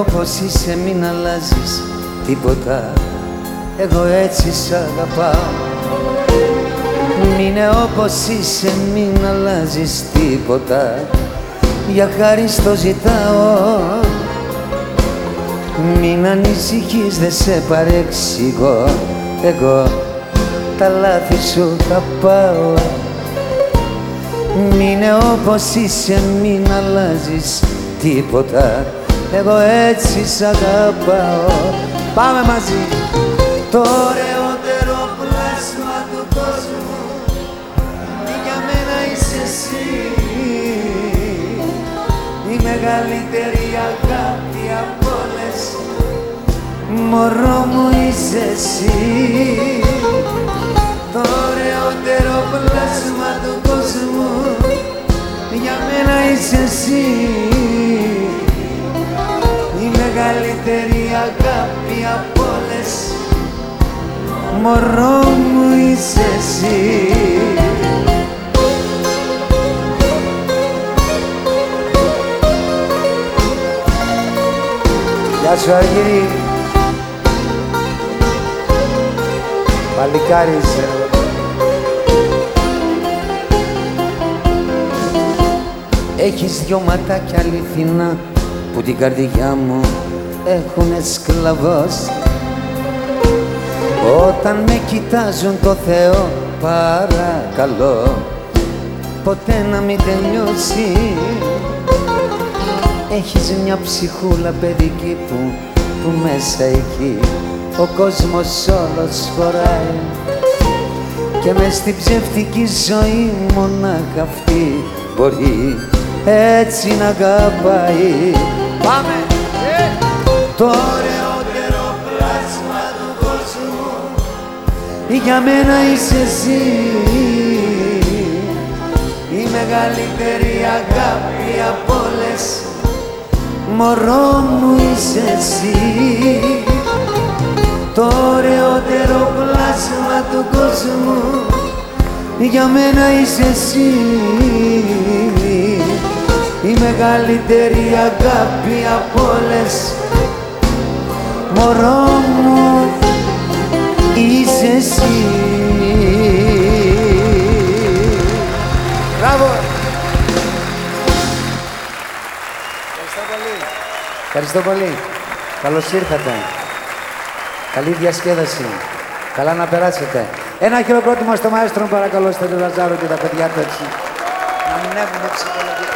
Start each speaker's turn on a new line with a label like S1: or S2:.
S1: όπως είσαι μην αλλάζεις τίποτα. Εγώ έτσι σ' αγαπάω. Μείνε όπως είσαι μην αλλάζεις τίποτα. Για χάρη στο ζητάω. Μην ανησυχείς δεν σε παρεξηγώ. Εγώ τα λάθη σου θα πάω. Μείνε όπως είσαι μην αλλάζεις τίποτα Εγώ έτσι σ' αγαπάω. Πάμε μαζί. Το ωραιότερο πλάσμα του κόσμου. Για μένα είσαι εσύ. Η μεγαλύτερη αγάπη από όλες. Μωρό μου είσαι εσύ. Το ωραιότερο η μεγαλύτερη αγάπη από όλες. Μωρό μου είσαι εσύ. Γεια σου Αργύρι Παλικάρι είσαι. Έχεις δυο ματάκια αληθινά που την καρδιά μου έχουνε σκλαβώσει Όταν με κοιτάζουν το Θεό παρακαλώ ποτέ να μην τελειώσει. Έχεις μια ψυχούλα παιδική που, που μέσα εκεί ο κόσμος όλος χωράει. Και μες στην ψευτική ζωή μονάχα αυτή μπορεί έτσι να αγαπάει. Πάμε! Το ωραιότερο πλάσμα του κόσμου για μένα είσαι εσύ. Η μεγαλύτερη αγάπη από όλες μωρό μου είσαι εσύ. Το ωραιότερο πλάσμα του κόσμου για μένα είσαι εσύ. Η μεγαλύτερη αγάπη από όλες μωρό μου είσαι εσύ Μπράβο!
S2: Ευχαριστώ πολύ.
S1: Ευχαριστώ πολύ. Καλώς ήρθατε. Καλή διασκέδαση. Καλά να περάσετε. Ένα χειροκρότημα στο μαέστρο παρακαλώ, στον Λαζάρο και τα παιδιά του έτσι. Να ανέβουμε ψυχολογικά.